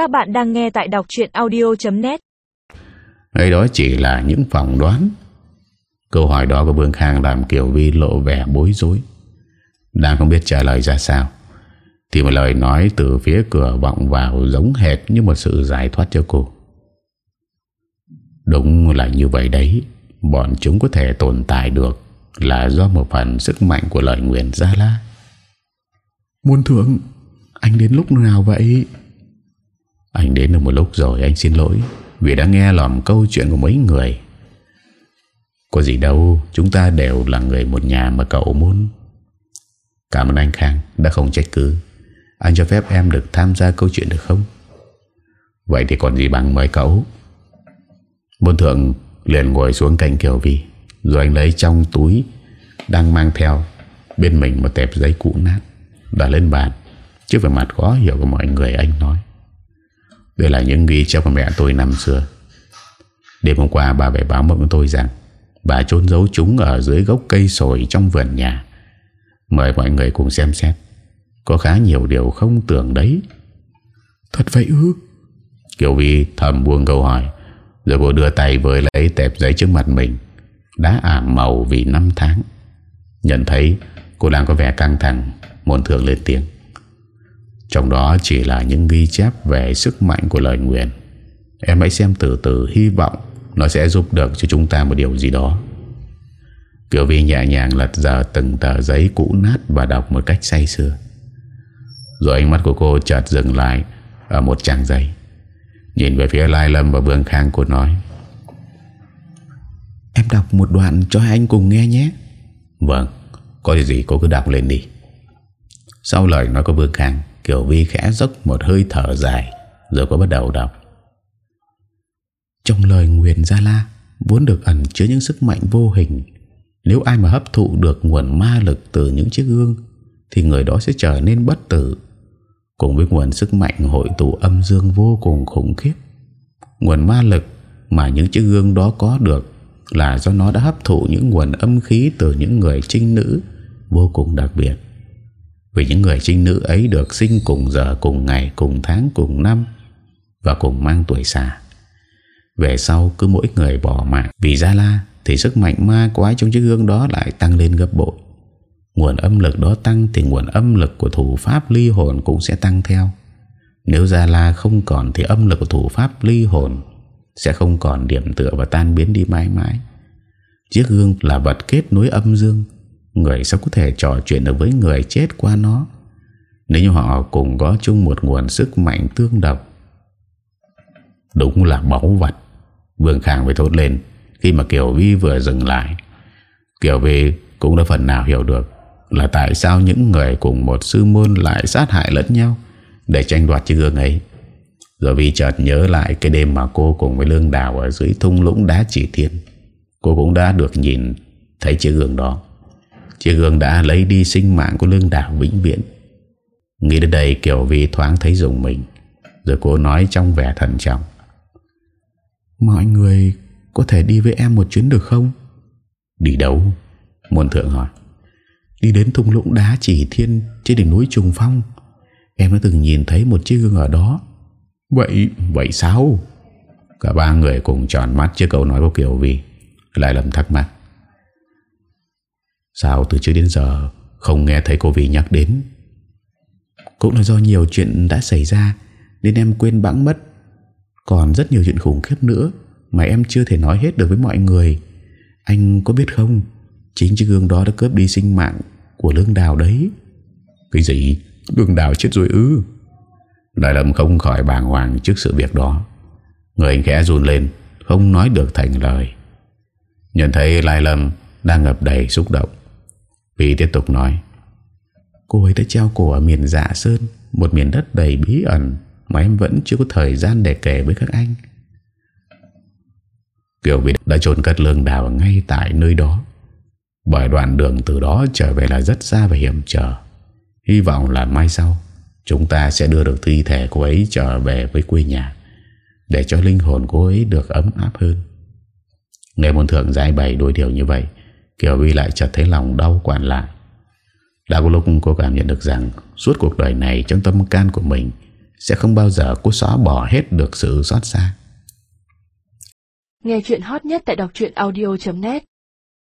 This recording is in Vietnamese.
Các bạn đang nghe tại đọc chuyện audio.net ấy đó chỉ là những phỏng đoán. Câu hỏi đó của Vương Khang làm Kiều Vi lộ vẻ bối rối. Đang không biết trả lời ra sao Thì một lời nói từ phía cửa vọng vào giống hệt như một sự giải thoát cho cô. Đúng là như vậy đấy Bọn chúng có thể tồn tại được Là do một phần sức mạnh của lời nguyện Gia La. Muôn thượng Anh đến lúc nào vậy anh đến được một lúc rồi, anh xin lỗi, Vì đã nghe lòm câu chuyện của mấy người. Có gì đâu, Chúng ta đều là người một nhà mà cậu muốn. Cảm ơn anh Khang, Đã không trách cứ. Anh cho phép em được tham gia câu chuyện được không? Vậy thì còn gì bằng mời cậu. Môn thượng liền ngồi xuống cạnh Kiều Vi, Rồi anh lấy trong túi Đang mang theo Bên mình một tẹp giấy cũ nát, Đặt lên bàn. Trước về mặt khó hiểu của mọi người, anh nói. Đây là những ghi chép của mẹ tôi năm xưa. Đêm hôm qua bà về báo mộng tôi rằng Bà trốn giấu chúng ở dưới gốc cây sồi trong vườn nhà. Mời mọi người cùng xem xét. Có khá nhiều điều không tưởng đấy. Thật vậy ư? Kiều Vi thầm buông câu hỏi Rồi cô đưa tay với lấy tẹp giấy trước mặt mình. Đã ảm màu vì năm tháng. Nhận thấy cô đang có vẻ căng thẳng Môn thường lên tiếng Trong đó chỉ là những ghi chép Về sức mạnh của lời nguyện Em hãy xem từ từ hy vọng Nó sẽ giúp được cho chúng ta một điều gì đó. Kiều Vi nhẹ nhàng lật giờ từng tờ giấy cũ nát Và đọc một cách say sưa. Rồi ánh mắt của cô chợt dừng lại Ở một trang giấy. Nhìn về phía Lai Lâm và Vương Khang cô nói Em đọc một đoạn cho anh cùng nghe nhé. Vâng Có gì cô cứ đọc lên đi. Sau lời nói của Vương Khang Kiều Vi khẽ dốc một hơi thở dài, Rồi có bắt đầu đọc. Trong lời nguyện Gia La, Vốn được ẩn chứa những sức mạnh vô hình, Nếu ai mà hấp thụ được nguồn ma lực từ những chiếc gương, Thì người đó sẽ trở nên bất tử. Cùng với nguồn sức mạnh hội tụ âm dương vô cùng khủng khiếp, Nguồn ma lực mà những chiếc gương đó có được Là do nó đã hấp thụ những nguồn âm khí từ những người trinh nữ Vô cùng đặc biệt. Vì những người trinh nữ ấy được sinh cùng giờ, cùng ngày, cùng tháng, cùng năm Và cùng mang tuổi xà Về sau cứ mỗi người bỏ mạng. Vì Gia La thì sức mạnh ma quái trong chiếc gương đó lại tăng lên gấp bội. Nguồn âm lực đó tăng Thì nguồn âm lực của thủ pháp ly hồn Cũng sẽ tăng theo. Nếu Gia La không còn Thì âm lực của thủ pháp ly hồn Sẽ không còn điểm tựa và tan biến đi mãi mãi. Chiếc gương là vật kết nối âm dương. Người sao có thể trò chuyện được với người chết qua nó Nếu như họ cùng có chung một nguồn sức mạnh tương độc Đúng là báu vật Vương Khang phải thốt lên, Khi mà Kiều Vi vừa dừng lại, Kiều Vi cũng đã phần nào hiểu được là tại sao những người cùng một sư môn lại sát hại lẫn nhau để tranh đoạt chiếc gương ấy. Rồi vì chợt nhớ lại cái đêm mà cô cùng với Lương Đào ở dưới thung lũng đá chỉ thiên. Cô cũng đã được nhìn thấy chiếc gương đó. Chiếc gương đã lấy đi sinh mạng của Lương Đào vĩnh viễn. Nghĩ đến đây kiểu vì thoáng thấy dùng mình. Rồi cô nói trong vẻ thận trọng. Mọi người có thể đi với em một chuyến được không? Đi đâu? Môn thượng hỏi. Đi đến thung lũng đá chỉ thiên Trên đỉnh núi Trùng Phong Em đã từng nhìn thấy một chiếc gương ở đó Vậy, vậy sao Cả ba người cùng tròn mắt trước câu nói của Kiều Vi Lại lầm thắc mắc Sao từ trước đến giờ Không nghe thấy cô Vy nhắc đến? Cũng là do nhiều chuyện đã xảy ra, Nên em quên bẵng mất. Còn rất nhiều chuyện khủng khiếp nữa Mà em chưa thể nói hết được với mọi người. Anh có biết không, Chính chiếc gương đó đã cướp đi sinh mạng Của lương đào đấy. Cái gì? Lương đào chết rồi ư? Đại lâm không khỏi bàng hoàng trước sự việc đó. Người anh khẽ run lên, Không nói được thành lời. Nhận thấy Lai Lâm đang ngập đầy xúc động vì tiếp tục nói, Cô ấy đã treo cổ ở miền dạ sơn, Một miền đất đầy bí ẩn Mà em vẫn chưa có thời gian để kể với các anh. Kiều Việt đã trồn cất lương đào ngay tại nơi đó. Bởi đoạn đường từ đó trở về là rất xa và hiểm trở. Hy vọng là mai sau, Chúng ta sẽ đưa được thi thể cô ấy trở về với quê nhà, Để cho linh hồn cô ấy được ấm áp hơn. Nghe môn thượng giải bày đôi điều như vậy Kiều Vi lại chợt thấy lòng đau quản lại Đã có lúc cô cảm nhận được rằng Suốt cuộc đời này trong tâm can của mình sẽ không bao giờ cô xóa bỏ hết được sự xót xa. Nghe chuyện hot nhất tại đọc audio.net